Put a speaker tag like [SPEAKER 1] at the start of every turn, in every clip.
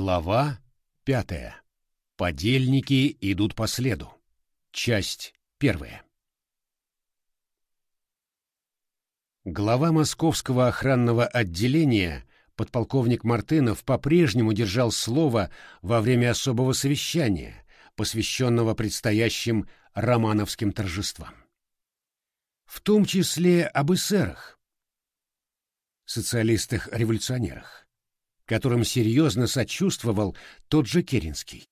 [SPEAKER 1] Глава пятая. Подельники идут по следу. Часть первая. Глава московского охранного отделения, подполковник Мартынов, по-прежнему держал слово во время особого совещания, посвященного предстоящим романовским торжествам. В том числе об эсерах, социалистах-революционерах которым серьезно сочувствовал тот же Керенский.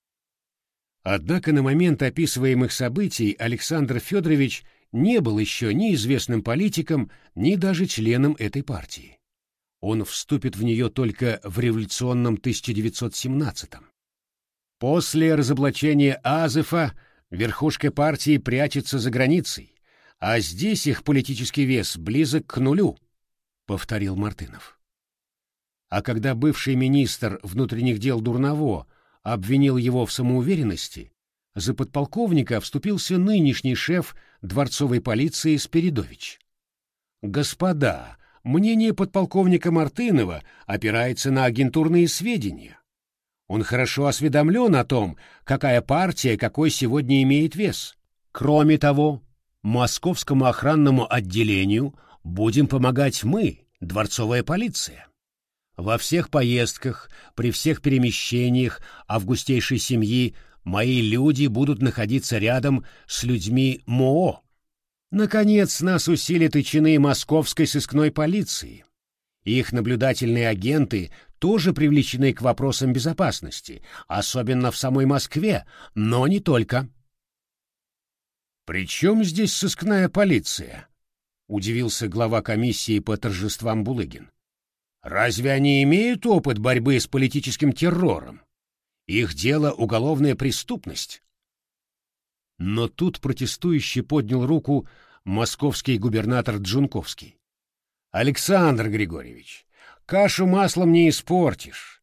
[SPEAKER 1] Однако на момент описываемых событий Александр Федорович не был еще ни известным политиком, ни даже членом этой партии. Он вступит в нее только в революционном 1917-м. После разоблачения Азефа верхушка партии прячется за границей, а здесь их политический вес близок к нулю, — повторил Мартынов. А когда бывший министр внутренних дел Дурново обвинил его в самоуверенности, за подполковника вступился нынешний шеф дворцовой полиции Спиридович. «Господа, мнение подполковника Мартынова опирается на агентурные сведения. Он хорошо осведомлен о том, какая партия какой сегодня имеет вес. Кроме того, московскому охранному отделению будем помогать мы, дворцовая полиция. Во всех поездках, при всех перемещениях августейшей семьи мои люди будут находиться рядом с людьми МОО. Наконец, нас усилят и чины московской сыскной полиции. Их наблюдательные агенты тоже привлечены к вопросам безопасности, особенно в самой Москве, но не только. «При чем здесь сыскная полиция?» — удивился глава комиссии по торжествам Булыгин. Разве они имеют опыт борьбы с политическим террором? Их дело — уголовная преступность. Но тут протестующий поднял руку московский губернатор Джунковский. «Александр Григорьевич, кашу маслом не испортишь.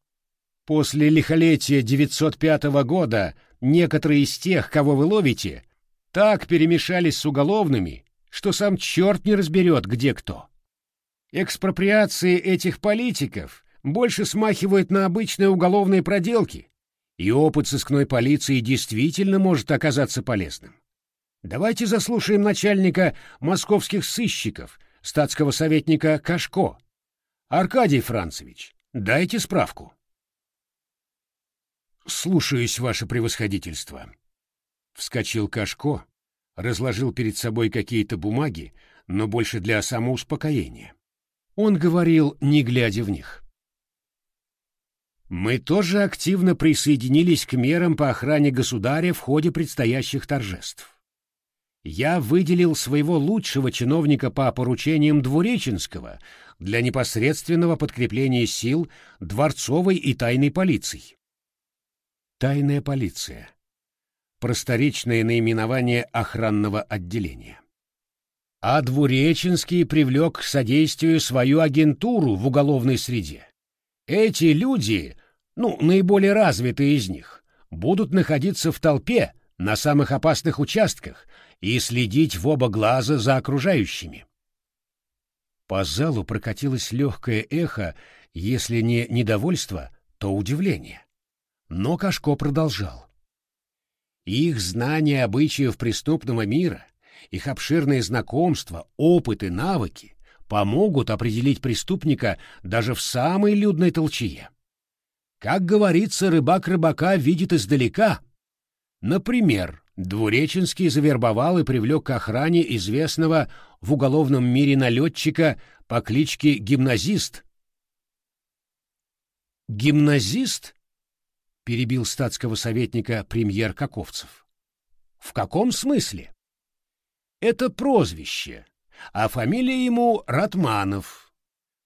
[SPEAKER 1] После лихолетия 905 года некоторые из тех, кого вы ловите, так перемешались с уголовными, что сам черт не разберет, где кто. Экспроприации этих политиков больше смахивают на обычные уголовные проделки, и опыт сыскной полиции действительно может оказаться полезным. Давайте заслушаем начальника московских сыщиков, статского советника Кашко. Аркадий Францевич, дайте справку. Слушаюсь, ваше превосходительство. Вскочил Кашко, разложил перед собой какие-то бумаги, но больше для самоуспокоения. Он говорил, не глядя в них. Мы тоже активно присоединились к мерам по охране государя в ходе предстоящих торжеств. Я выделил своего лучшего чиновника по поручениям Двуреченского для непосредственного подкрепления сил дворцовой и тайной полиции. Тайная полиция. Просторечное наименование охранного отделения а Двуреченский привлек к содействию свою агентуру в уголовной среде. Эти люди, ну, наиболее развитые из них, будут находиться в толпе на самых опасных участках и следить в оба глаза за окружающими. По залу прокатилось легкое эхо, если не недовольство, то удивление. Но Кашко продолжал. Их знание обычаев преступного мира — их обширные знакомства, опыт и навыки помогут определить преступника даже в самой людной толчье. Как говорится, рыбак рыбака видит издалека. Например, Двуреченский завербовал и привлек к охране известного в уголовном мире налетчика по кличке Гимназист. «Гимназист?» — перебил статского советника премьер Каковцев. «В каком смысле?» Это прозвище, а фамилия ему Ратманов.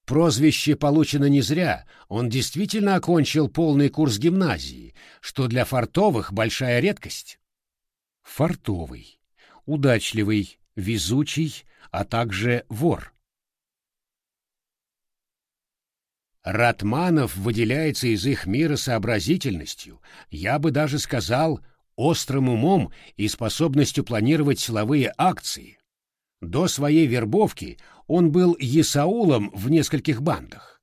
[SPEAKER 1] Прозвище получено не зря, он действительно окончил полный курс гимназии, что для фартовых большая редкость. Фартовый, удачливый, везучий, а также вор. Ратманов выделяется из их мира сообразительностью, я бы даже сказал, острым умом и способностью планировать силовые акции. До своей вербовки он был Есаулом в нескольких бандах.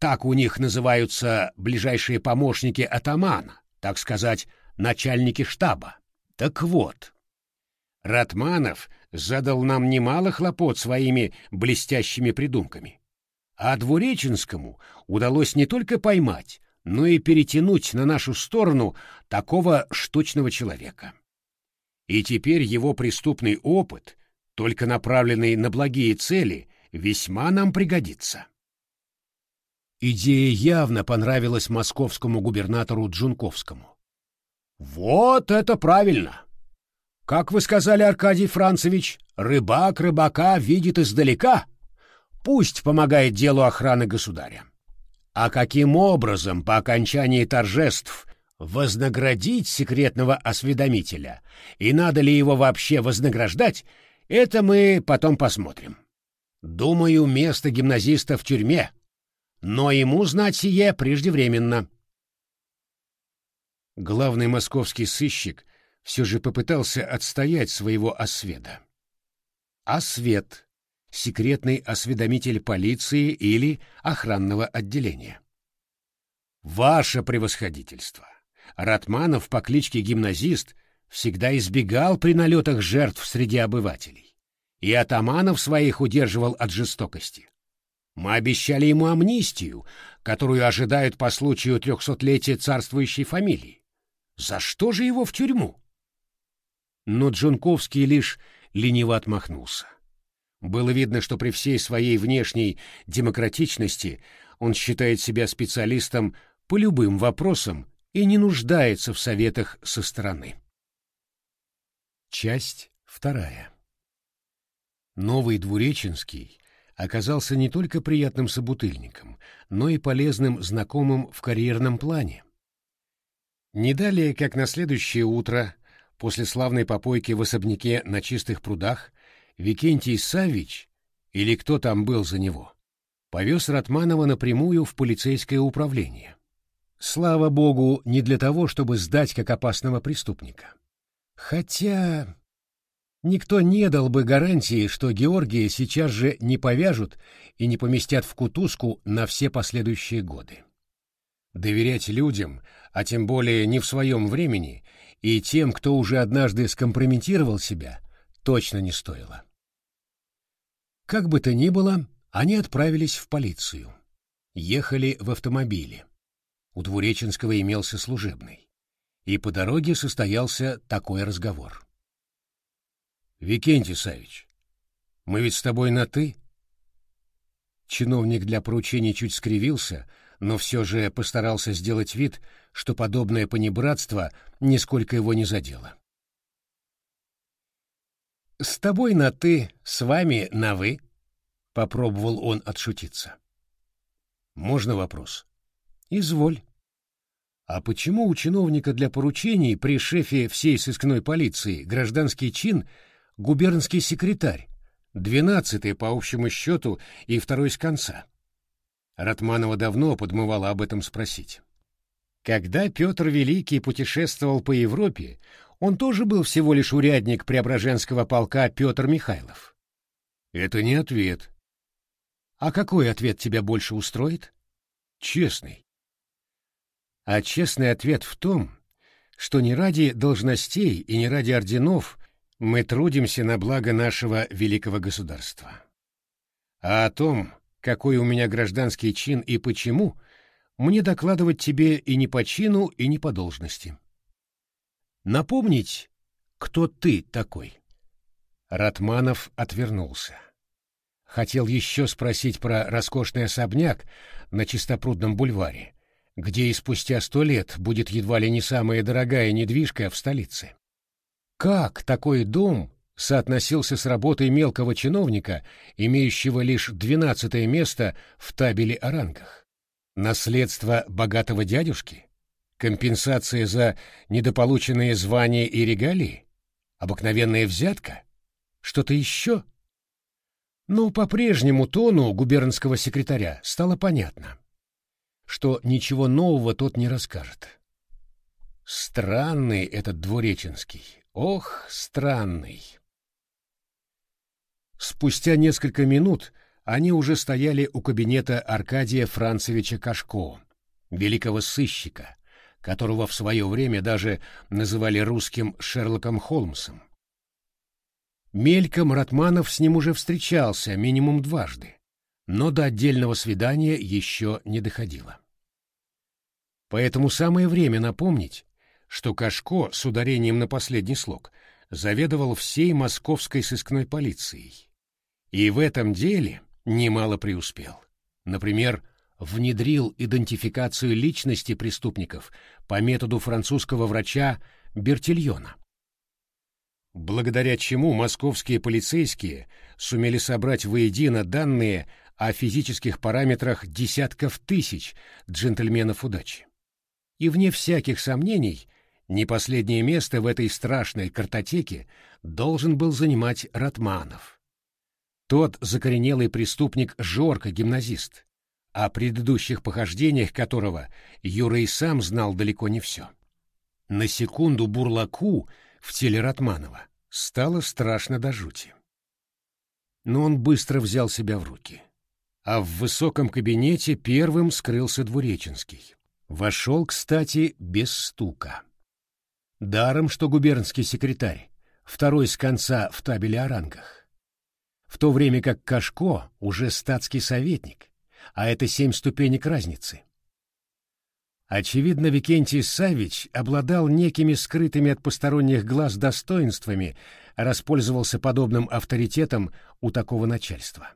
[SPEAKER 1] Так у них называются ближайшие помощники атамана, так сказать, начальники штаба. Так вот, Ратманов задал нам немало хлопот своими блестящими придумками. А Двуреченскому удалось не только поймать, но и перетянуть на нашу сторону такого штучного человека. И теперь его преступный опыт, только направленный на благие цели, весьма нам пригодится. Идея явно понравилась московскому губернатору Джунковскому. «Вот это правильно! Как вы сказали, Аркадий Францевич, рыбак рыбака видит издалека. Пусть помогает делу охраны государя. А каким образом по окончании торжеств вознаградить секретного осведомителя и надо ли его вообще вознаграждать, это мы потом посмотрим. Думаю, место гимназиста в тюрьме, но ему знать сие преждевременно. Главный московский сыщик все же попытался отстоять своего осведа. Освед секретный осведомитель полиции или охранного отделения. Ваше превосходительство! Ратманов по кличке Гимназист всегда избегал при налетах жертв среди обывателей, и атаманов своих удерживал от жестокости. Мы обещали ему амнистию, которую ожидают по случаю трехсотлетия царствующей фамилии. За что же его в тюрьму? Но Джунковский лишь лениво отмахнулся. Было видно, что при всей своей внешней демократичности он считает себя специалистом по любым вопросам и не нуждается в советах со стороны. Часть вторая. Новый Двуреченский оказался не только приятным собутыльником, но и полезным знакомым в карьерном плане. Не далее, как на следующее утро, после славной попойки в особняке на чистых прудах, Викентий Савич, или кто там был за него, повез Ратманова напрямую в полицейское управление. Слава богу, не для того, чтобы сдать как опасного преступника. Хотя никто не дал бы гарантии, что Георгия сейчас же не повяжут и не поместят в кутузку на все последующие годы. Доверять людям, а тем более не в своем времени, и тем, кто уже однажды скомпрометировал себя, точно не стоило. Как бы то ни было, они отправились в полицию. Ехали в автомобиле. У Двуреченского имелся служебный. И по дороге состоялся такой разговор. «Викентий Савич, мы ведь с тобой на «ты»?» Чиновник для поручений чуть скривился, но все же постарался сделать вид, что подобное понебратство нисколько его не задело. «С тобой на «ты», с вами на «вы», — попробовал он отшутиться. «Можно вопрос?» «Изволь». «А почему у чиновника для поручений при шефе всей сыскной полиции гражданский чин губернский секретарь, двенадцатый по общему счету и второй с конца?» Ратманова давно подмывала об этом спросить. Когда Петр Великий путешествовал по Европе, он тоже был всего лишь урядник Преображенского полка Петр Михайлов. Это не ответ. А какой ответ тебя больше устроит? Честный. А честный ответ в том, что не ради должностей и не ради орденов мы трудимся на благо нашего великого государства. А о том, какой у меня гражданский чин и почему, мне докладывать тебе и не по чину, и не по должности. Напомнить, кто ты такой? Ратманов отвернулся. Хотел еще спросить про роскошный особняк на Чистопрудном бульваре, где и спустя сто лет будет едва ли не самая дорогая недвижка в столице. Как такой дом соотносился с работой мелкого чиновника, имеющего лишь двенадцатое место в табеле о рангах? Наследство богатого дядюшки? Компенсация за недополученные звания и регалии? Обыкновенная взятка? Что-то еще? Но по прежнему тону губернского секретаря стало понятно, что ничего нового тот не расскажет. Странный этот Двуреченский. Ох, странный. Спустя несколько минут они уже стояли у кабинета Аркадия Францевича Кашко, великого сыщика, которого в свое время даже называли русским Шерлоком Холмсом. Мельком Ратманов с ним уже встречался минимум дважды, но до отдельного свидания еще не доходило. Поэтому самое время напомнить, что Кашко с ударением на последний слог заведовал всей московской сыскной полицией. И в этом деле немало преуспел. Например, внедрил идентификацию личности преступников по методу французского врача Бертильона. Благодаря чему московские полицейские сумели собрать воедино данные о физических параметрах десятков тысяч джентльменов удачи. И вне всяких сомнений, не последнее место в этой страшной картотеке должен был занимать Ратманов. Тот закоренелый преступник Жорка-гимназист, о предыдущих похождениях которого Юра и сам знал далеко не все. На секунду бурлаку в теле Ратманова стало страшно до жути. Но он быстро взял себя в руки. А в высоком кабинете первым скрылся Двуреченский. Вошел, кстати, без стука. Даром, что губернский секретарь, второй с конца в табеле о рангах. В то время как Кашко уже статский советник, а это семь ступенек разницы. Очевидно, Викентий Савич обладал некими скрытыми от посторонних глаз достоинствами, распользовался подобным авторитетом у такого начальства.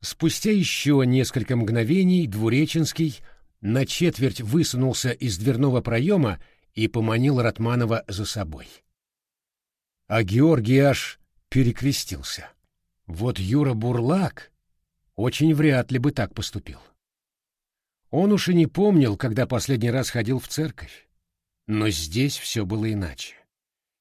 [SPEAKER 1] Спустя еще несколько мгновений Двуреченский на четверть высунулся из дверного проема и поманил Ратманова за собой. А Георгий аж перекрестился. Вот Юра Бурлак очень вряд ли бы так поступил. Он уж и не помнил, когда последний раз ходил в церковь. Но здесь все было иначе.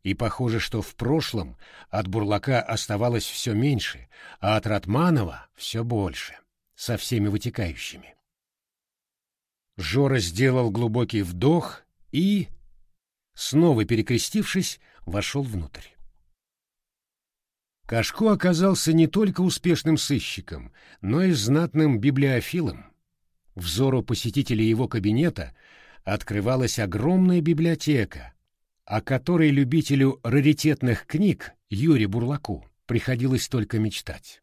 [SPEAKER 1] И похоже, что в прошлом от Бурлака оставалось все меньше, а от Ратманова все больше, со всеми вытекающими. Жора сделал глубокий вдох и, снова перекрестившись, вошел внутрь. Кашко оказался не только успешным сыщиком, но и знатным библиофилом. Взору посетителей его кабинета открывалась огромная библиотека, о которой любителю раритетных книг Юре Бурлаку приходилось только мечтать.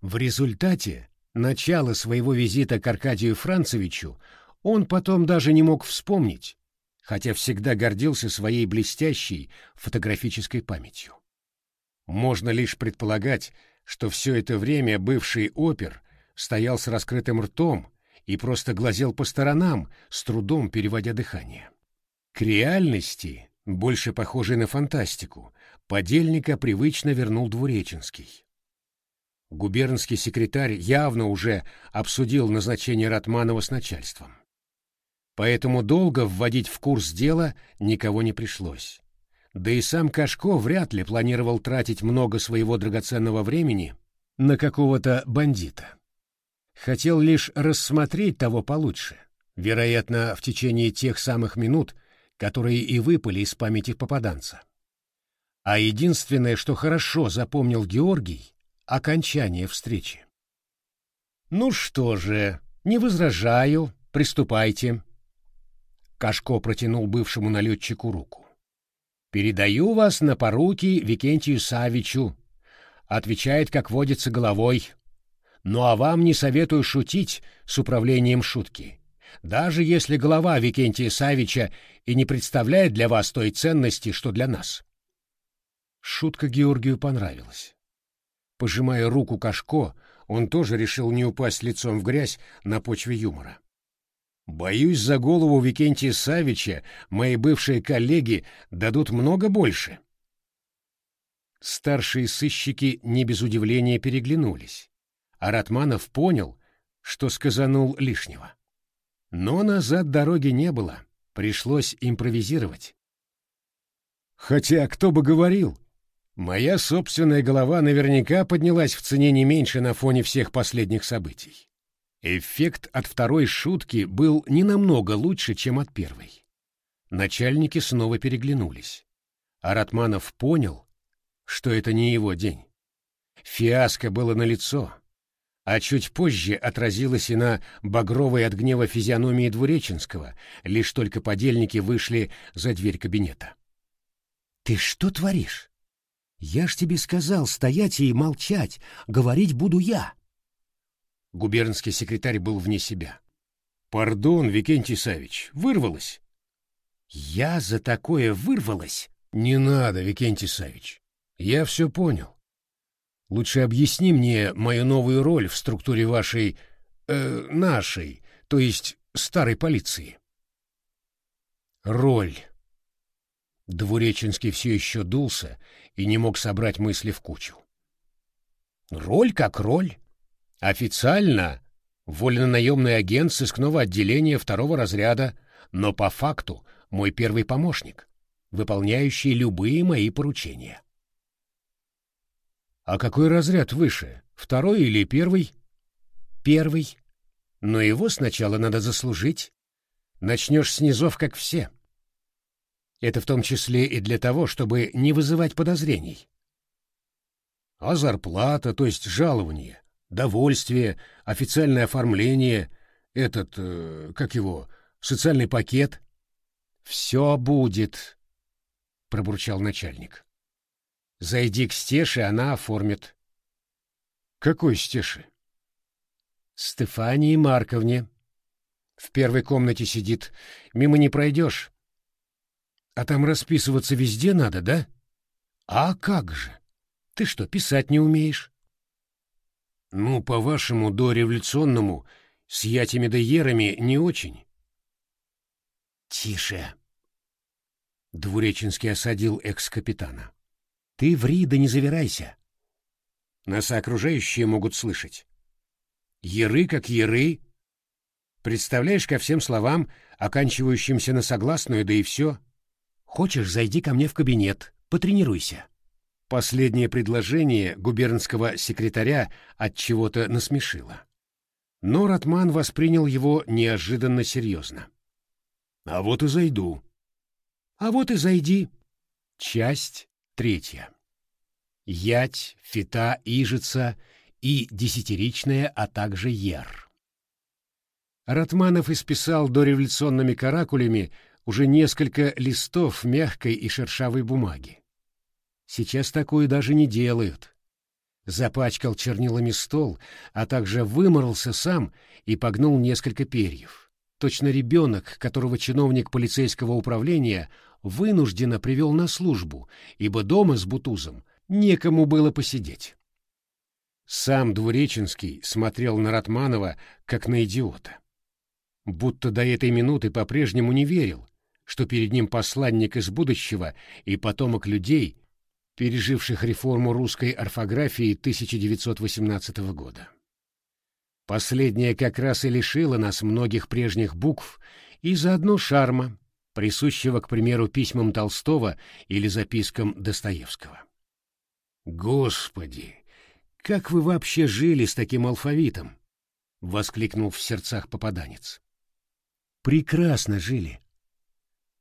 [SPEAKER 1] В результате начала своего визита к Аркадию Францевичу он потом даже не мог вспомнить, хотя всегда гордился своей блестящей фотографической памятью. Можно лишь предполагать, что все это время бывший опер стоял с раскрытым ртом и просто глазел по сторонам, с трудом переводя дыхание. К реальности, больше похожей на фантастику, подельника привычно вернул Двуреченский. Губернский секретарь явно уже обсудил назначение Ратманова с начальством. Поэтому долго вводить в курс дела никого не пришлось. Да и сам Кашко вряд ли планировал тратить много своего драгоценного времени на какого-то бандита. Хотел лишь рассмотреть того получше, вероятно, в течение тех самых минут, которые и выпали из памяти попаданца. А единственное, что хорошо запомнил Георгий — окончание встречи. «Ну что же, не возражаю, приступайте». Кашко протянул бывшему налетчику руку. «Передаю вас на поруки Викентию Савичу», — отвечает, как водится, головой. «Ну а вам не советую шутить с управлением шутки, даже если голова Викентия Савича и не представляет для вас той ценности, что для нас». Шутка Георгию понравилась. Пожимая руку Кашко, он тоже решил не упасть лицом в грязь на почве юмора. Боюсь, за голову Викентия Савича мои бывшие коллеги дадут много больше. Старшие сыщики не без удивления переглянулись, а Ратманов понял, что сказанул лишнего. Но назад дороги не было, пришлось импровизировать. Хотя кто бы говорил, моя собственная голова наверняка поднялась в цене не меньше на фоне всех последних событий. Эффект от второй шутки был не намного лучше, чем от первой. Начальники снова переглянулись. А Ратманов понял, что это не его день. Фиаско было налицо. а чуть позже отразилось и на багровой от гнева физиономии Двуреченского, лишь только подельники вышли за дверь кабинета.
[SPEAKER 2] «Ты что творишь? Я ж тебе сказал стоять и молчать, говорить буду я».
[SPEAKER 1] Губернский секретарь был вне себя. «Пардон, Викентий Савич, вырвалась».
[SPEAKER 2] «Я за такое вырвалась?»
[SPEAKER 1] «Не надо, Викентий Савич. Я все понял. Лучше объясни мне мою новую роль в структуре вашей... Э, нашей, то есть старой полиции». «Роль». Двуреченский все еще дулся и не мог собрать мысли в кучу. «Роль как роль. Официально вольнонаемный агент сыскного отделения второго разряда, но по факту мой первый помощник, выполняющий любые мои поручения. А какой разряд выше, второй или первый? Первый. Но его сначала надо заслужить. Начнешь с низов, как все. Это в том числе и для того, чтобы не вызывать подозрений. А зарплата, то есть жалование, довольствие, официальное оформление, этот, э, как его, социальный пакет. «Все будет», — пробурчал начальник. «Зайди к Стеше, она оформит». «Какой Стеше?» «Стефании Марковне. В первой комнате сидит. Мимо не пройдешь. А там расписываться везде надо, да? А как же? Ты что, писать не умеешь?» Ну, по-вашему, дореволюционному, с ятями да ерами не очень. Тише. Двуреченский осадил экс-капитана. Ты ври да не завирайся. Нас окружающие могут слышать. Еры как еры. Представляешь ко всем словам, оканчивающимся на согласную, да и все. Хочешь, зайди ко мне в кабинет, потренируйся. Последнее предложение губернского секретаря от чего-то насмешило. Но Ратман воспринял его неожиданно серьезно. А вот и зайду. А вот и зайди. Часть третья. Ять, фита, ижица и десятиричная, а также ер. Ратманов исписал дореволюционными каракулями уже несколько листов мягкой и шершавой бумаги. Сейчас такое даже не делают. Запачкал чернилами стол, а также выморался сам и погнул несколько перьев. Точно ребенок, которого чиновник полицейского управления вынужденно привел на службу, ибо дома с Бутузом некому было посидеть. Сам Двуреченский смотрел на Ратманова, как на идиота. Будто до этой минуты по-прежнему не верил, что перед ним посланник из будущего и потомок людей, переживших реформу русской орфографии 1918 года. Последняя как раз и лишила нас многих прежних букв и заодно шарма, присущего, к примеру, письмам Толстого или запискам Достоевского. «Господи, как вы вообще жили с таким алфавитом?» — воскликнул в сердцах попаданец. «Прекрасно жили.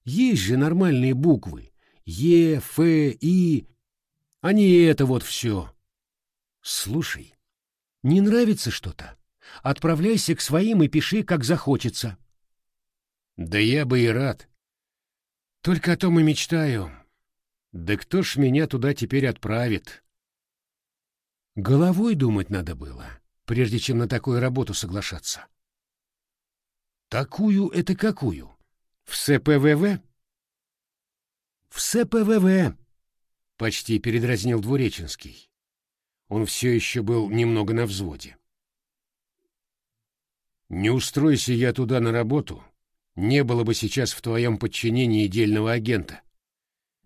[SPEAKER 1] Есть же нормальные буквы — Е, Ф, И, а не это вот все. Слушай, не нравится что-то? Отправляйся к своим и пиши, как захочется. Да я бы и рад. Только о том и мечтаю. Да кто ж меня туда теперь отправит? Головой думать надо было, прежде чем на такую работу соглашаться. Такую это какую? В СПВВ? В СПВВ, — почти передразнил Двуреченский. Он все еще был немного на взводе. «Не устройся я туда на работу, не было бы сейчас в твоем подчинении дельного агента,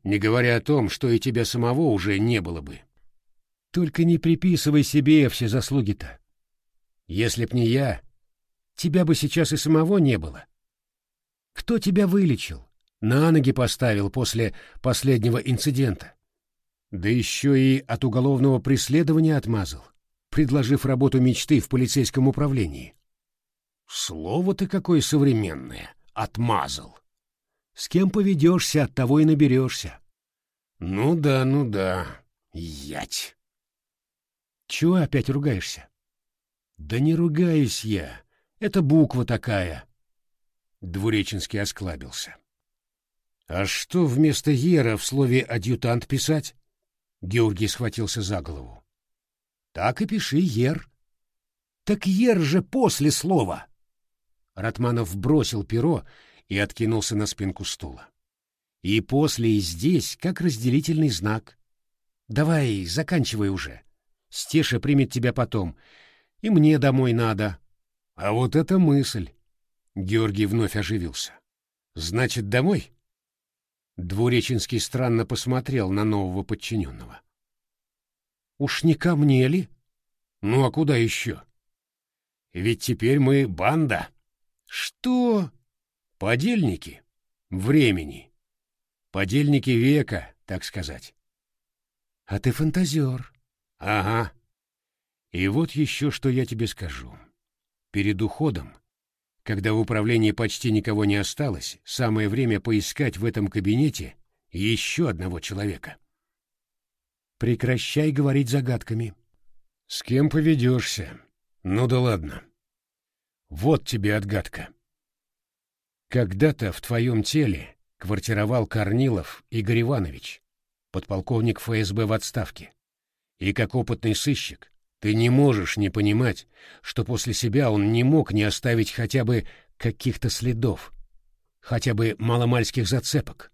[SPEAKER 1] не говоря о том, что и тебя самого уже не было бы. Только не приписывай себе все заслуги-то. Если б не я, тебя бы сейчас и самого не было. Кто тебя вылечил, на ноги поставил после последнего инцидента? Да еще и от уголовного преследования отмазал, предложив работу мечты в полицейском управлении. Слово ты какое современное, отмазал. С кем поведешься, от того и наберешься. Ну да, ну да, ять. Чего опять ругаешься? Да не ругаюсь я, это буква такая. Двуреченский осклабился. А что вместо «ера» в слове «адъютант» писать? Георгий схватился за голову. Так и пиши «ер». Так «ер» же после слова. Ратманов бросил перо и откинулся на спинку стула. И после и здесь как разделительный знак. Давай, заканчивай уже. Стеша примет тебя потом. И мне домой надо. А вот это мысль. Георгий вновь оживился. Значит, домой? Двуреченский странно посмотрел на нового подчиненного. Уж не ко мне ли? Ну а куда еще? Ведь теперь мы банда. Что? Подельники? Времени. Подельники века, так сказать. А ты фантазер. Ага. И вот еще что я тебе скажу. Перед уходом, когда в управлении почти никого не осталось, самое время поискать в этом кабинете еще одного человека. Прекращай говорить загадками. С кем поведешься? Ну да ладно. Вот тебе отгадка. Когда-то в твоем теле квартировал Корнилов Игорь Иванович, подполковник ФСБ в отставке. И как опытный сыщик, ты не можешь не понимать, что после себя он не мог не оставить хотя бы каких-то следов, хотя бы маломальских зацепок.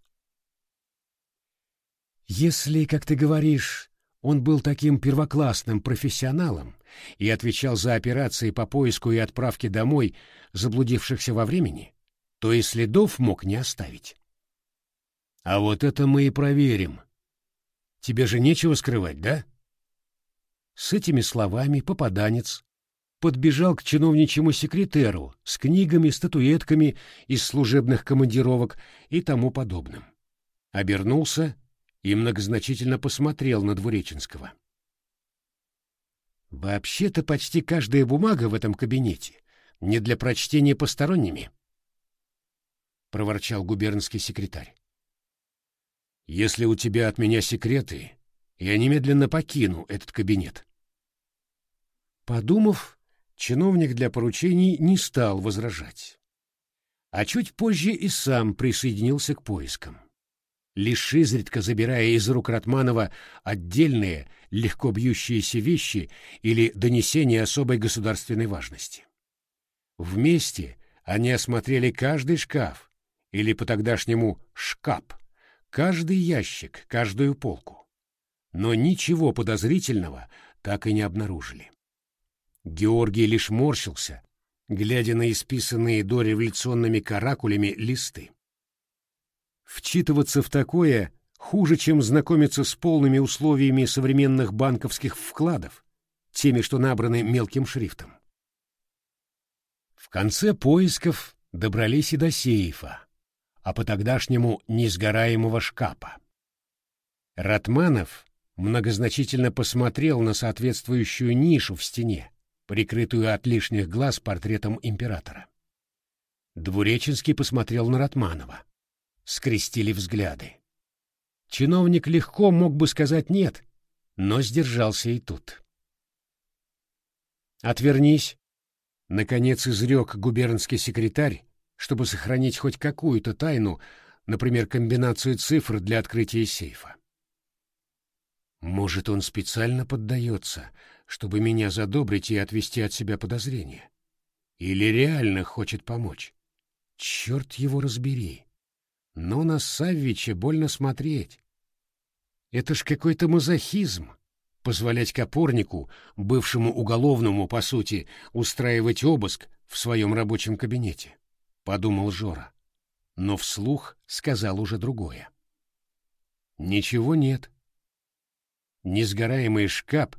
[SPEAKER 1] Если, как ты говоришь, он был таким первоклассным профессионалом и отвечал за операции по поиску и отправке домой заблудившихся во времени, то и следов мог не оставить. А вот это мы и проверим. Тебе же нечего скрывать, да? С этими словами попаданец подбежал к чиновничьему секретеру с книгами, статуэтками из служебных командировок и тому подобным. Обернулся и многозначительно посмотрел на Двуреченского. «Вообще-то почти каждая бумага в этом кабинете не для прочтения посторонними», — проворчал губернский секретарь. Если у тебя от меня секреты, я немедленно покину этот кабинет. Подумав, чиновник для поручений не стал возражать. А чуть позже и сам присоединился к поискам. Лишь изредка забирая из рук Ратманова отдельные, легко бьющиеся вещи или донесения особой государственной важности. Вместе они осмотрели каждый шкаф, или по-тогдашнему шкаф, каждый ящик, каждую полку. Но ничего подозрительного так и не обнаружили. Георгий лишь морщился, глядя на исписанные дореволюционными каракулями листы. Вчитываться в такое хуже, чем знакомиться с полными условиями современных банковских вкладов, теми, что набраны мелким шрифтом. В конце поисков добрались и до сейфа, а по-тогдашнему несгораемого шкафа. Ратманов многозначительно посмотрел на соответствующую нишу в стене, прикрытую от лишних глаз портретом императора. Двуреченский посмотрел на Ратманова. Скрестили взгляды. Чиновник легко мог бы сказать «нет», но сдержался и тут. «Отвернись», — наконец изрек губернский секретарь, чтобы сохранить хоть какую-то тайну, например, комбинацию цифр для открытия сейфа. Может, он специально поддается, чтобы меня задобрить и отвести от себя подозрения? Или реально хочет помочь? Черт его разбери. Но на Саввича больно смотреть. Это ж какой-то мазохизм — позволять копорнику, бывшему уголовному, по сути, устраивать обыск в своем рабочем кабинете подумал Жора, но вслух сказал уже другое. Ничего нет. Несгораемый шкаф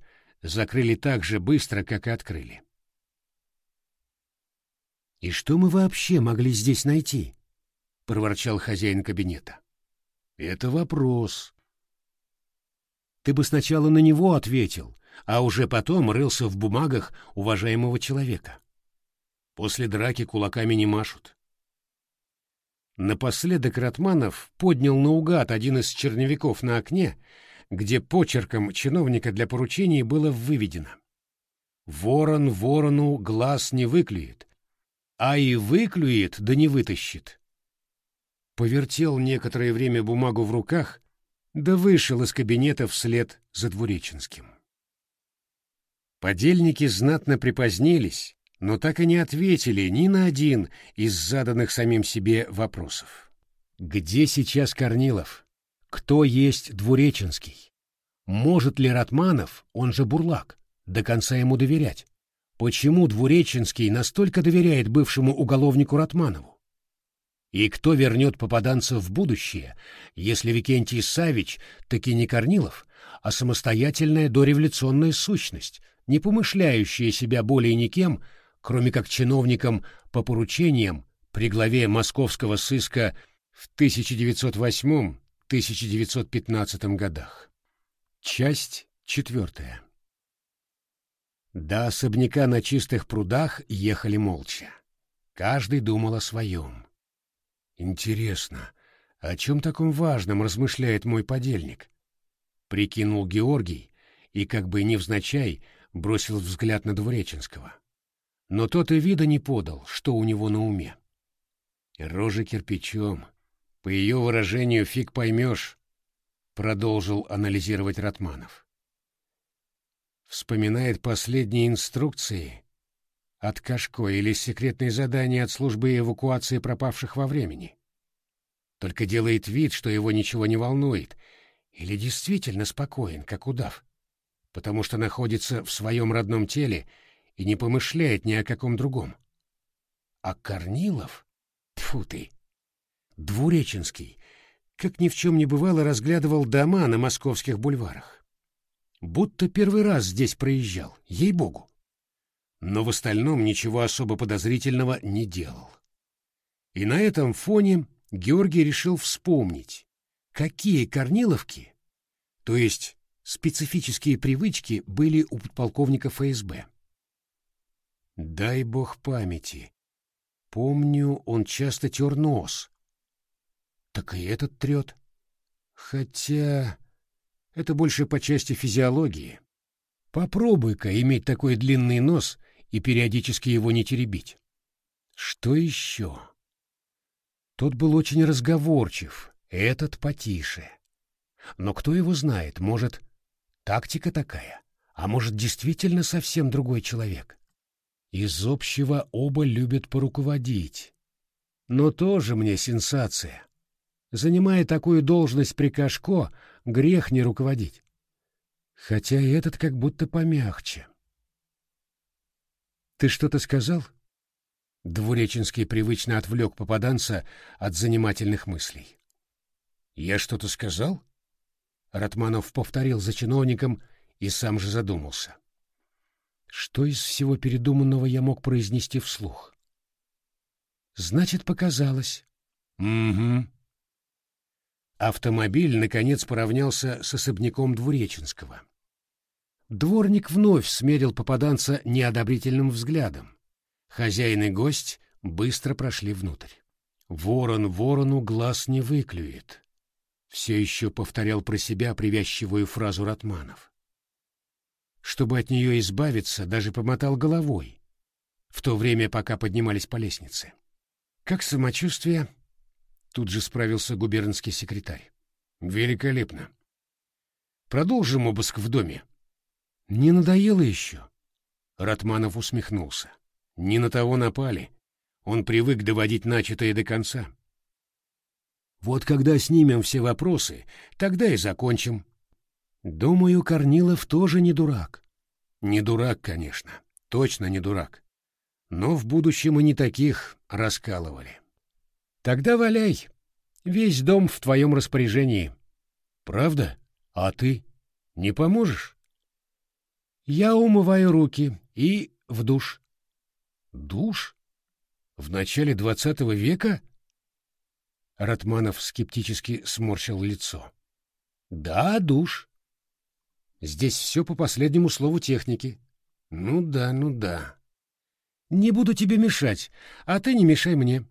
[SPEAKER 1] закрыли так же быстро, как и открыли. «И что мы вообще могли здесь найти?» — проворчал хозяин кабинета. «Это вопрос». «Ты бы сначала на него ответил, а уже потом рылся в бумагах уважаемого человека. После драки кулаками не машут. Напоследок Ратманов поднял наугад один из черновиков на окне, где почерком чиновника для поручений было выведено. Ворон ворону глаз не выклюет, а и выклюет, да не вытащит. Повертел некоторое время бумагу в руках, да вышел из кабинета вслед за Двуреченским. Подельники знатно припозднились, но так и не ответили ни на один из заданных самим себе вопросов. Где сейчас Корнилов? Кто есть Двуреченский? Может ли Ратманов, он же Бурлак, до конца ему доверять? Почему Двуреченский настолько доверяет бывшему уголовнику Ратманову? И кто вернет попаданца в будущее, если Викентий Савич таки не Корнилов, а самостоятельная дореволюционная сущность, не помышляющая себя более никем, кроме как чиновником по поручениям при главе московского сыска в 1908-1915 годах. Часть четвертая. До особняка на чистых прудах ехали молча. Каждый думал о своем. Интересно, о чем таком важном размышляет мой подельник? Прикинул Георгий и, как бы невзначай, бросил взгляд на Двуреченского. Но тот и вида не подал, что у него на уме. Рожа кирпичом. По ее выражению фиг поймешь, продолжил анализировать Ратманов. Вспоминает последние инструкции от Кашко или секретные задания от службы эвакуации пропавших во времени. Только делает вид, что его ничего не волнует, или действительно спокоен, как удав потому что находится в своем родном теле и не помышляет ни о каком другом. А Корнилов? Тьфу ты! Двуреченский, как ни в чем не бывало, разглядывал дома на московских бульварах. Будто первый раз здесь проезжал, ей-богу. Но в остальном ничего особо подозрительного не делал. И на этом фоне Георгий решил вспомнить, какие Корниловки, то есть специфические привычки были у подполковника ФСБ. Дай бог памяти. Помню, он часто тер нос. Так и этот трет. Хотя это больше по части физиологии. Попробуй-ка иметь такой длинный нос и периодически его не теребить. Что еще? Тот был очень разговорчив, этот потише. Но кто его знает, может, Тактика такая. А может, действительно совсем другой человек? Из общего оба любят поруководить. Но тоже мне сенсация. Занимая такую должность при Кашко, грех не руководить. Хотя и этот как будто помягче. «Ты что-то сказал?» Двуреченский привычно отвлек попаданца от занимательных мыслей. «Я что-то сказал?» Ратманов повторил за чиновником и сам же задумался. Что из всего передуманного я мог произнести вслух? Значит, показалось. Угу. Автомобиль, наконец, поравнялся с особняком Двуреченского. Дворник вновь смерил попаданца неодобрительным взглядом. Хозяин и гость быстро прошли внутрь. Ворон ворону глаз не выклюет все еще повторял про себя привязчивую фразу Ратманов. Чтобы от нее избавиться, даже помотал головой, в то время, пока поднимались по лестнице. «Как самочувствие?» Тут же справился губернский секретарь. «Великолепно. Продолжим обыск в доме». «Не надоело еще?» Ратманов усмехнулся. «Не на того напали. Он привык доводить начатое до конца. Вот когда снимем все вопросы, тогда и закончим. Думаю, Корнилов тоже не дурак. Не дурак, конечно, точно не дурак. Но в будущем и не таких раскалывали. Тогда валяй. Весь дом в твоем распоряжении. Правда? А ты? Не поможешь? Я умываю руки и в душ. Душ? В начале двадцатого века? — Ратманов скептически сморщил лицо. Да, душ. Здесь все по последнему слову техники. Ну да, ну да. Не буду тебе мешать, а ты не мешай мне.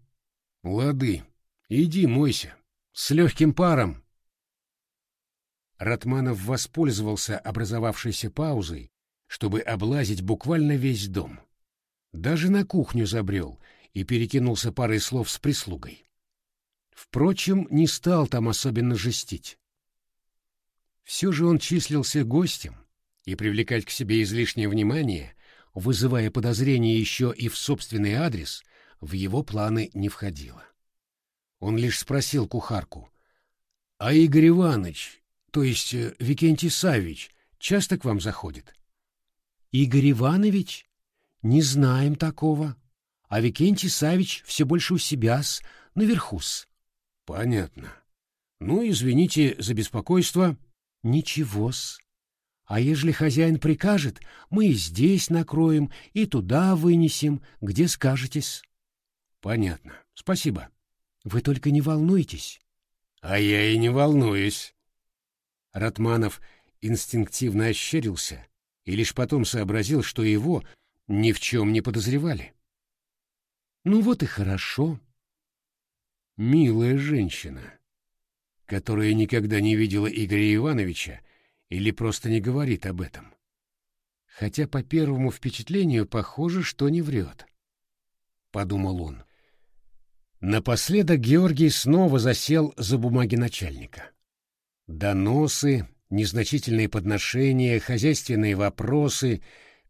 [SPEAKER 1] Лады, иди мойся. С легким паром. Ратманов воспользовался образовавшейся паузой, чтобы облазить буквально весь дом. Даже на кухню забрел и перекинулся парой слов с прислугой. Впрочем, не стал там особенно жестить. Все же он числился гостем, и привлекать к себе излишнее внимание, вызывая подозрения еще и в собственный адрес, в его планы не входило. Он лишь спросил кухарку, «А Игорь Иванович, то есть э, Викентий Савич, часто к вам заходит?»
[SPEAKER 2] «Игорь Иванович? Не знаем такого. А Викентий Савич все больше у себя-с, наверху-с».
[SPEAKER 1] «Понятно. Ну, извините за беспокойство».
[SPEAKER 2] «Ничего-с. А ежели хозяин прикажет, мы и здесь накроем, и туда вынесем, где скажетесь».
[SPEAKER 1] «Понятно. Спасибо».
[SPEAKER 2] «Вы только не волнуйтесь».
[SPEAKER 1] «А я и не волнуюсь». Ратманов инстинктивно ощерился и лишь потом сообразил, что его ни в чем не подозревали.
[SPEAKER 2] «Ну вот и хорошо»,
[SPEAKER 1] Милая женщина, которая никогда не видела Игоря Ивановича или просто не говорит об этом. Хотя по первому впечатлению похоже, что не врет. Подумал он. Напоследок Георгий снова засел за бумаги начальника. Доносы, незначительные подношения, хозяйственные вопросы,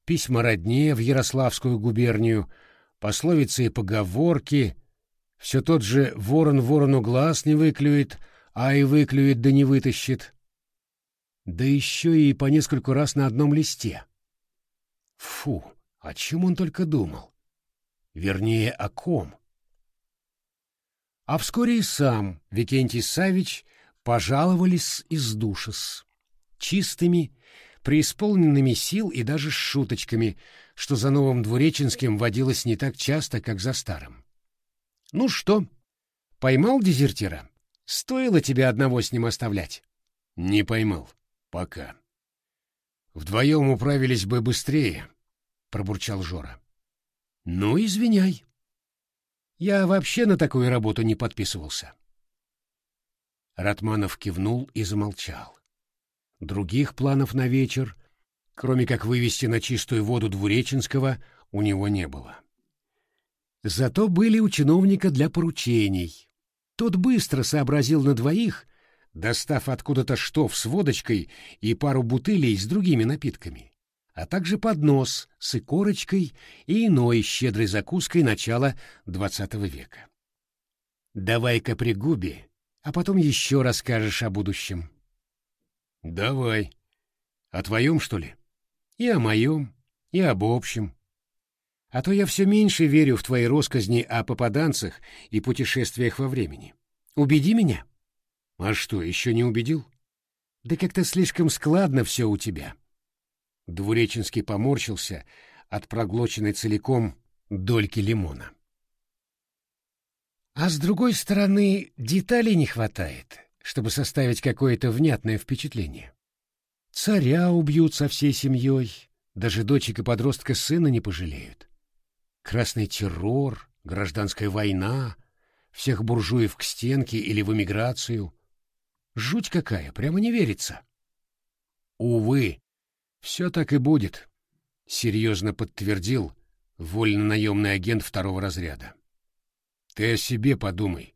[SPEAKER 1] письма родне в Ярославскую губернию, пословицы и поговорки — все тот же ворон ворону глаз не выклюет, а и выклюет да не вытащит. Да еще и по нескольку раз на одном листе. Фу, о чем он только думал? Вернее, о ком? А вскоре и сам Викентий Савич пожаловались из душес, чистыми, преисполненными сил и даже с шуточками, что за новым двуреченским водилось не так часто, как за старым. Ну что, поймал дезертира? Стоило тебе одного с ним оставлять? Не поймал. Пока. Вдвоем управились бы быстрее, пробурчал Жора. Ну, извиняй. Я вообще на такую работу не подписывался. Ратманов кивнул и замолчал. Других планов на вечер, кроме как вывести на чистую воду Двуреченского, у него не было. Зато были у чиновника для поручений. Тот быстро сообразил на двоих, достав откуда-то штоф с водочкой и пару бутылей с другими напитками, а также поднос с икорочкой и иной щедрой закуской начала XX века. «Давай-ка пригуби, а потом еще расскажешь о будущем». «Давай. О твоем, что ли?» «И о моем, и об общем. А то я все меньше верю в твои росказни о попаданцах и путешествиях во времени. Убеди меня. А что, еще не убедил? Да как-то слишком складно все у тебя. Двуреченский поморщился от проглоченной целиком дольки лимона. А с другой стороны, деталей не хватает, чтобы составить какое-то внятное впечатление. Царя убьют со всей семьей, даже дочек и подростка сына не пожалеют. Красный террор, гражданская война, всех буржуев к стенке или в эмиграцию. Жуть какая, прямо не верится. Увы, все так и будет, — серьезно подтвердил вольно-наемный агент второго разряда. Ты о себе подумай.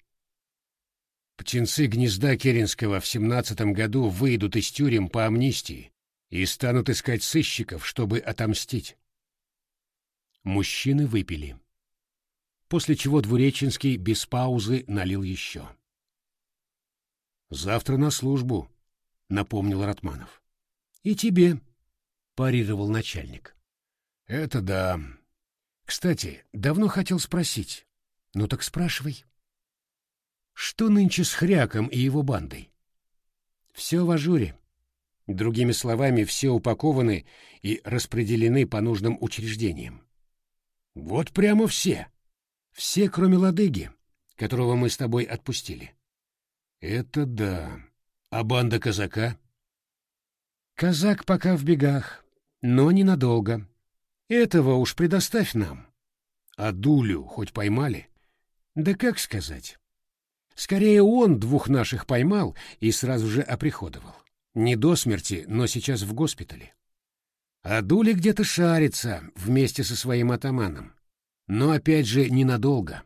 [SPEAKER 1] Птенцы гнезда Керенского в семнадцатом году выйдут из тюрем по амнистии и станут искать сыщиков, чтобы отомстить. Мужчины выпили. После чего Двуреченский без паузы налил еще. «Завтра на службу», — напомнил Ратманов. «И тебе», — парировал начальник. «Это да. Кстати, давно хотел спросить. Ну так спрашивай. Что нынче с Хряком и его бандой?» «Все в ажуре. Другими словами, все упакованы и распределены по нужным учреждениям. Вот прямо все. Все, кроме ладыги, которого мы с тобой отпустили. Это да. А банда казака? Казак пока в бегах, но ненадолго. Этого уж предоставь нам. А дулю хоть поймали? Да как сказать? Скорее он двух наших поймал и сразу же оприходовал. Не до смерти, но сейчас в госпитале. А Дуля где-то шарится вместе со своим атаманом. Но опять же ненадолго.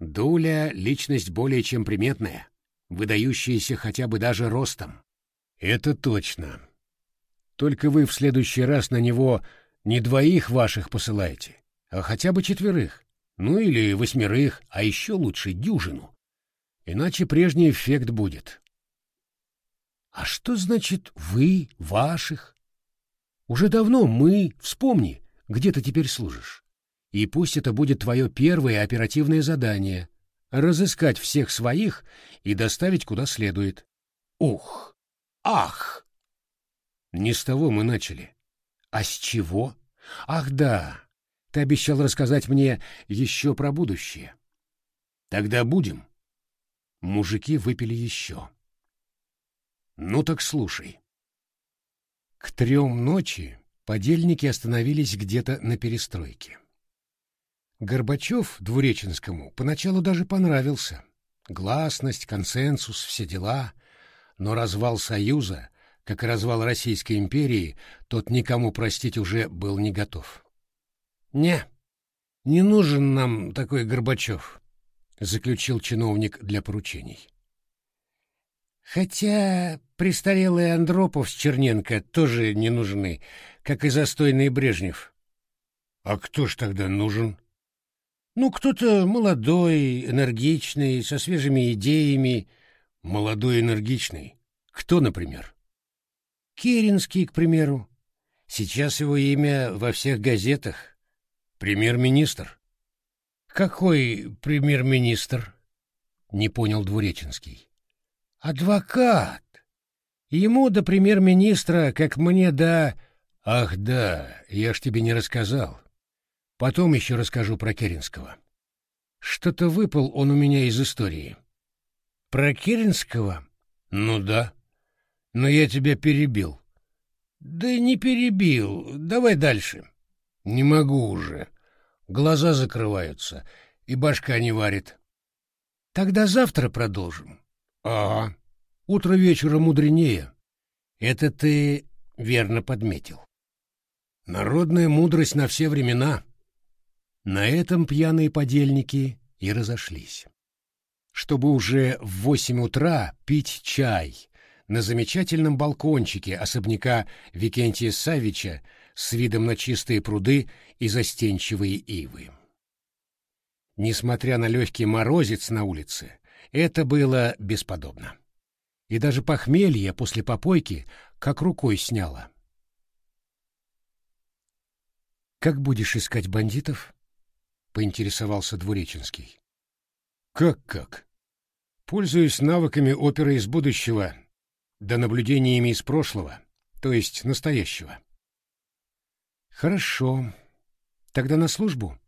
[SPEAKER 1] Дуля — личность более чем приметная, выдающаяся хотя бы даже ростом. Это точно. Только вы в следующий раз на него не двоих ваших посылаете, а хотя бы четверых, ну или восьмерых, а еще лучше дюжину. Иначе прежний эффект будет. А что значит «вы», «ваших»? Уже давно мы, вспомни, где ты теперь служишь. И пусть это будет твое первое оперативное задание — разыскать всех своих и доставить куда следует. Ух! Ах! Не с того мы начали. А с чего? Ах да, ты обещал рассказать мне еще про будущее. Тогда будем. Мужики выпили еще. Ну так слушай. К трем ночи подельники остановились где-то на перестройке. Горбачев Двуреченскому поначалу даже понравился. Гласность, консенсус, все дела. Но развал Союза как и развал Российской империи, тот никому простить уже был не готов. «Не, не нужен нам такой Горбачев», — заключил чиновник для поручений. «Хотя престарелый Андропов с Черненко тоже не нужны, как и застойный Брежнев». «А кто ж тогда нужен?» «Ну, кто-то молодой, энергичный, со свежими идеями». «Молодой, энергичный? Кто, например?» Керенский, к примеру. Сейчас его имя во всех газетах. Премьер-министр. Какой премьер-министр? Не понял Двуреченский. Адвокат. Ему до премьер-министра, как мне до... Ах да, я ж тебе не рассказал. Потом еще расскажу про Керенского. Что-то выпал он у меня из истории. Про Керенского? Ну да но я тебя перебил. Да не перебил. Давай дальше. Не могу уже. Глаза закрываются, и башка не варит. Тогда завтра продолжим. Ага. Утро вечера мудренее. Это ты верно подметил. Народная мудрость на все времена. На этом пьяные подельники и разошлись. Чтобы уже в восемь утра пить чай на замечательном балкончике особняка Викентия Савича с видом на чистые пруды и застенчивые ивы. Несмотря на легкий морозец на улице, это было бесподобно. И даже похмелье после попойки как рукой сняло. «Как будешь искать бандитов?» — поинтересовался Двуреченский. «Как-как? Пользуясь навыками оперы из будущего, да наблюдениями из прошлого, то есть настоящего. Хорошо. Тогда на службу.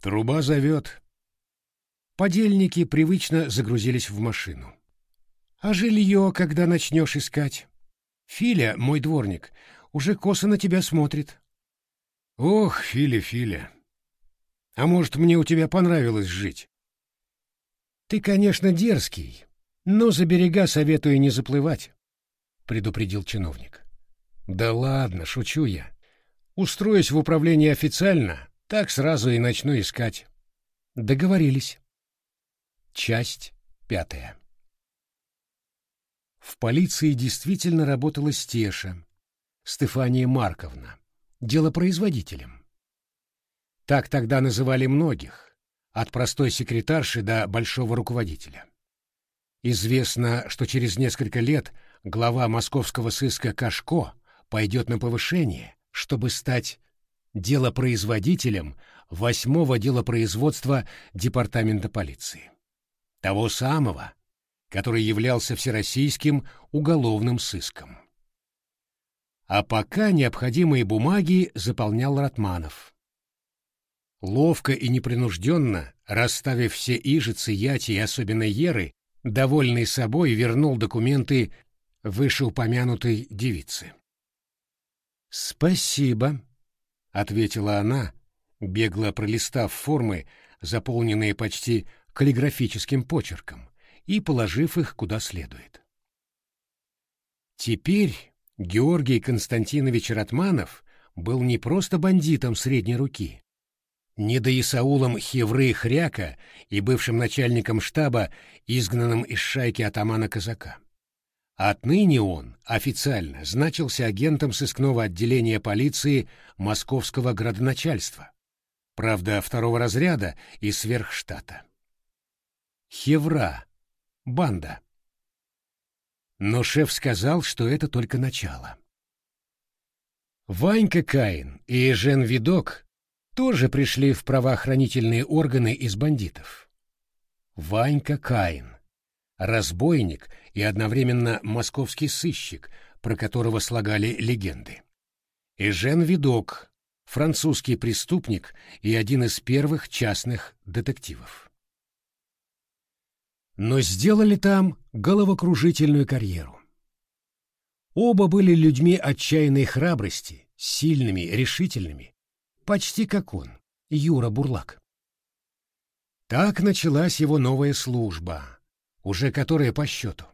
[SPEAKER 1] Труба зовет. Подельники привычно загрузились в машину. А жилье, когда начнешь искать? Филя, мой дворник, уже косо на тебя смотрит. Ох, Филя, Филя. А может, мне у тебя понравилось жить? Ты, конечно, дерзкий, но за берега советую не заплывать, предупредил чиновник. Да ладно, шучу я. Устроюсь в управление официально, так сразу и начну искать. Договорились. Часть пятая. В полиции действительно работала Стеша, Стефания Марковна, делопроизводителем. Так тогда называли многих, от простой секретарши до большого руководителя. Известно, что через несколько лет глава московского сыска Кашко пойдет на повышение, чтобы стать делопроизводителем восьмого делопроизводства Департамента полиции. Того самого, который являлся всероссийским уголовным сыском. А пока необходимые бумаги заполнял Ратманов. Ловко и непринужденно, расставив все ижицы, яти и особенно еры, довольный собой, вернул документы вышеупомянутой девице. «Спасибо», — ответила она, бегло пролистав формы, заполненные почти каллиграфическим почерком, и положив их куда следует. Теперь Георгий Константинович Ратманов был не просто бандитом средней руки, не да Исаулом Хевры Хряка и бывшим начальником штаба, изгнанным из шайки атамана Казака. Отныне он официально значился агентом сыскного отделения полиции Московского градоначальства, правда, второго разряда и сверхштата. Хевра. Банда. Но шеф сказал, что это только начало. Ванька Каин и Жен Видок тоже пришли в правоохранительные органы из бандитов. Ванька Каин, разбойник и одновременно московский сыщик, про которого слагали легенды. И Жен Видок, французский преступник и один из первых частных детективов но сделали там головокружительную карьеру. Оба были людьми отчаянной храбрости, сильными, решительными, почти как он, Юра Бурлак. Так началась его новая служба, уже которая по счету.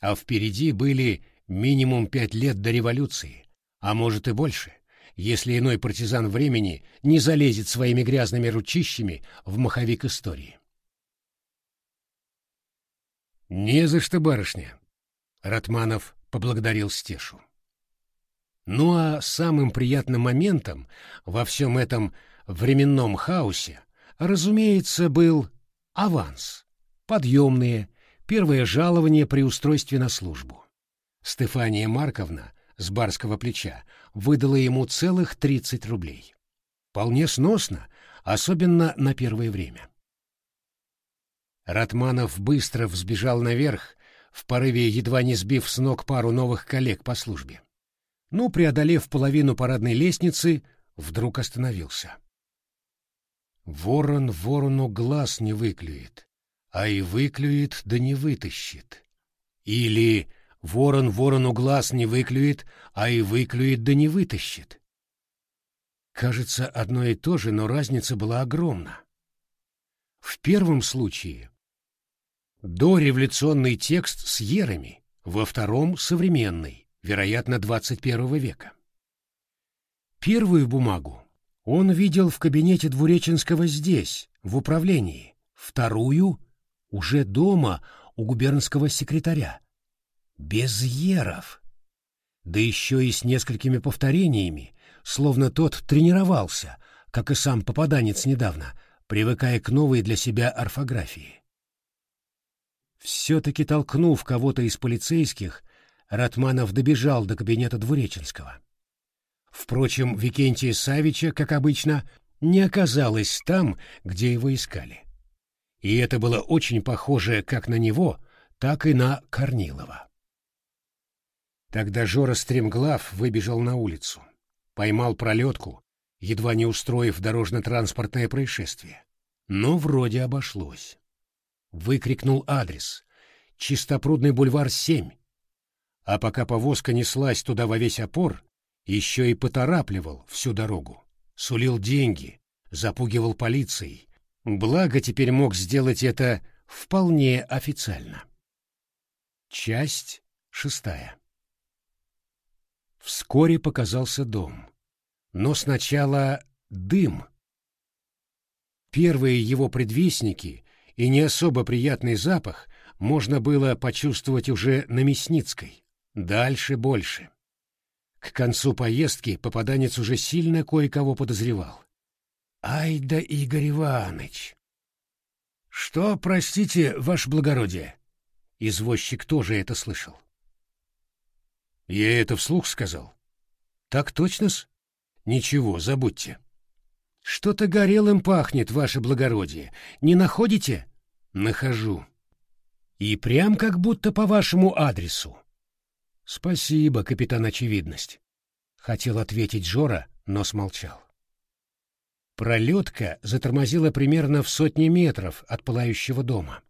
[SPEAKER 1] А впереди были минимум пять лет до революции, а может и больше, если иной партизан времени не залезет своими грязными ручищами в маховик истории. «Не за что, барышня!» — Ратманов поблагодарил Стешу. Ну а самым приятным моментом во всем этом временном хаосе, разумеется, был аванс, подъемные, первое жалование при устройстве на службу. Стефания Марковна с барского плеча выдала ему целых 30 рублей. Вполне сносно, особенно на первое время. Ратманов быстро взбежал наверх, в порыве едва не сбив с ног пару новых коллег по службе. Но, преодолев половину парадной лестницы, вдруг остановился. Ворон ворону глаз не выклюет, а и выклюет, да не вытащит. Или ворон ворону глаз не выклюет, а и выклюет, да не вытащит. Кажется, одно и то же, но разница была огромна. В первом случае дореволюционный текст с ерами, во втором — современный, вероятно, 21 века. Первую бумагу он видел в кабинете Двуреченского здесь, в управлении, вторую — уже дома у губернского секретаря. Без еров. Да еще и с несколькими повторениями, словно тот тренировался, как и сам попаданец недавно, привыкая к новой для себя орфографии. Все-таки толкнув кого-то из полицейских, Ратманов добежал до кабинета Двуреченского. Впрочем, Викентия Савича, как обычно, не оказалось там, где его искали. И это было очень похоже как на него, так и на Корнилова. Тогда Жора Стремглав выбежал на улицу, поймал пролетку, едва не устроив дорожно-транспортное происшествие. Но вроде обошлось выкрикнул адрес. Чистопрудный бульвар 7. А пока повозка неслась туда во весь опор, еще и поторапливал всю дорогу. Сулил деньги, запугивал полицией. Благо теперь мог сделать это вполне официально. Часть шестая. Вскоре показался дом. Но сначала дым. Первые его предвестники и не особо приятный запах можно было почувствовать уже на Мясницкой. Дальше больше. К концу поездки попаданец уже сильно кое-кого подозревал. Ай да Игорь Иванович! Что, простите, ваше благородие? Извозчик тоже это слышал. Я это вслух сказал. Так точно-с? Ничего, забудьте. Что-то горелым пахнет, ваше благородие. Не находите? Нахожу. И прям как будто по вашему адресу. Спасибо, капитан Очевидность. Хотел ответить Жора, но смолчал. Пролетка затормозила примерно в сотне метров от пылающего дома.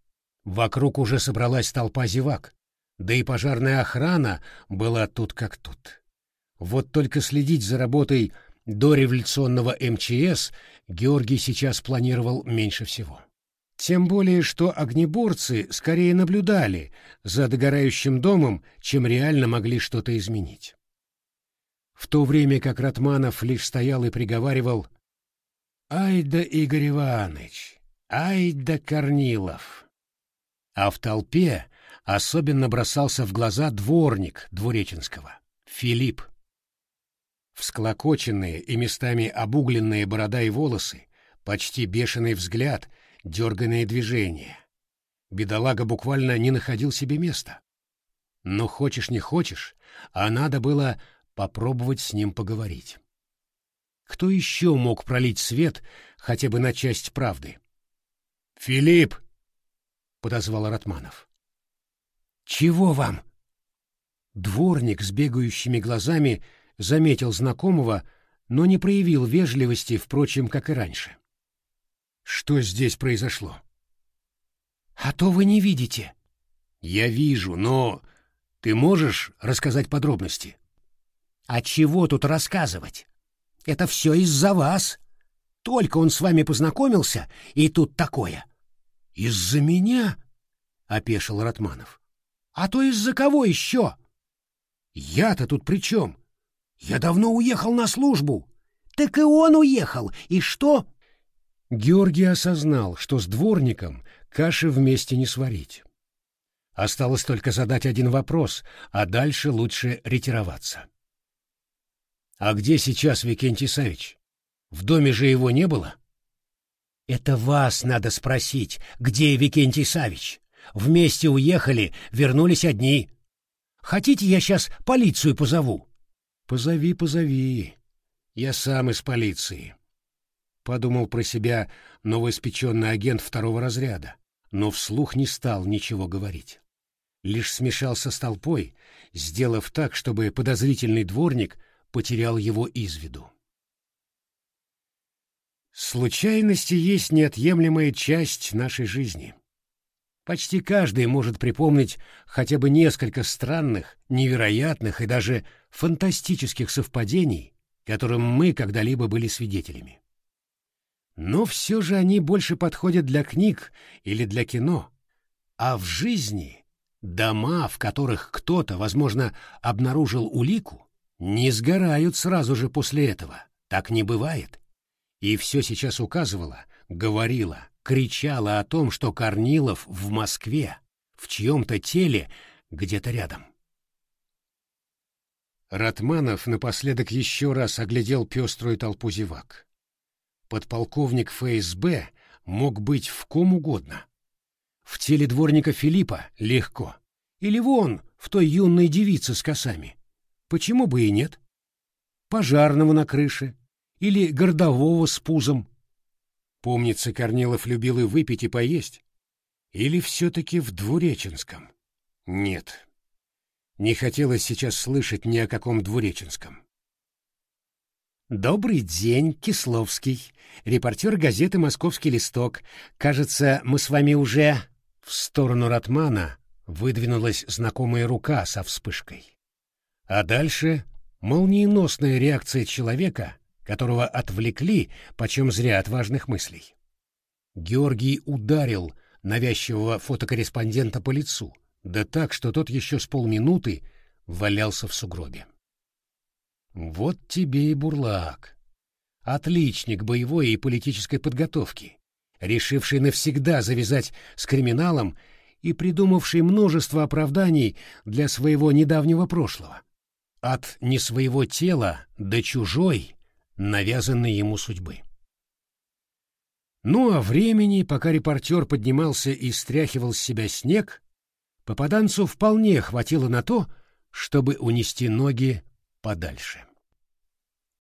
[SPEAKER 1] Вокруг уже собралась толпа зевак, да и пожарная охрана была тут как тут. Вот только следить за работой дореволюционного МЧС Георгий сейчас планировал меньше всего. Тем более, что огнеборцы скорее наблюдали за догорающим домом, чем реально могли что-то изменить. в то время как Ратманов лишь стоял и приговаривал «Ай да Игорь Иванович! Ай да Корнилов!» А в толпе особенно бросался в глаза дворник Двуреченского, Филипп. Всклокоченные и местами обугленные борода и волосы, почти бешеный взгляд, дерганные движения. Бедолага буквально не находил себе места. Но хочешь не хочешь, а надо было попробовать с ним поговорить. Кто еще мог пролить свет хотя бы на часть правды? «Филипп!» — подозвал Ратманов. «Чего вам?» Дворник с бегающими глазами заметил знакомого, но не проявил вежливости, впрочем, как и раньше. «Что здесь произошло?» «А то вы не видите». «Я вижу, но ты можешь рассказать подробности?» «А чего тут рассказывать? Это все из-за вас. Только он с вами познакомился, и тут такое». «Из-за меня?» — опешил Ратманов. «А то из-за кого еще?» «Я-то тут при чем? Я давно уехал на службу». «Так и он уехал. И что?» Георгий осознал, что с дворником каши вместе не сварить. Осталось только задать один вопрос, а дальше лучше ретироваться. «А где сейчас Викентий Савич? В доме же его не было?» «Это вас надо спросить, где Викентий Савич? Вместе уехали, вернулись одни. Хотите, я сейчас полицию позову?» «Позови, позови. Я сам из полиции», — подумал про себя новоиспеченный агент второго разряда, но вслух не стал ничего говорить. Лишь смешался с толпой, сделав так, чтобы подозрительный дворник — потерял его из виду. Случайности есть неотъемлемая часть нашей жизни. Почти каждый может припомнить хотя бы несколько странных, невероятных и даже фантастических совпадений, которым мы когда-либо были свидетелями. Но все же они больше подходят для книг или для кино, а в жизни дома, в которых кто-то, возможно, обнаружил улику, не сгорают сразу же после этого. Так не бывает. И все сейчас указывало, говорило, кричало о том, что Корнилов в Москве, в чьем-то теле, где-то рядом. Ратманов напоследок еще раз оглядел пеструю толпу зевак. Подполковник ФСБ мог быть в ком угодно. В теле дворника Филиппа легко. Или вон, в той юной девице с косами. Почему бы и нет? Пожарного на крыше или городового с пузом. Помнится, Корнилов любил и выпить, и поесть. Или все-таки в Двуреченском? Нет. Не хотелось сейчас слышать ни о каком Двуреченском. «Добрый день, Кисловский, репортер газеты «Московский листок». Кажется, мы с вами уже...» В сторону Ратмана выдвинулась знакомая рука со вспышкой. А дальше молниеносная реакция человека, которого отвлекли, почем зря от важных мыслей. Георгий ударил навязчивого фотокорреспондента по лицу, да так, что тот еще с полминуты валялся в сугробе. Вот тебе и бурлак. Отличник боевой и политической подготовки, решивший навсегда завязать с криминалом и придумавший множество оправданий для своего недавнего прошлого от не своего тела до чужой, навязанной ему судьбы. Ну а времени, пока репортер поднимался и стряхивал с себя снег, попаданцу вполне хватило на то, чтобы унести ноги подальше.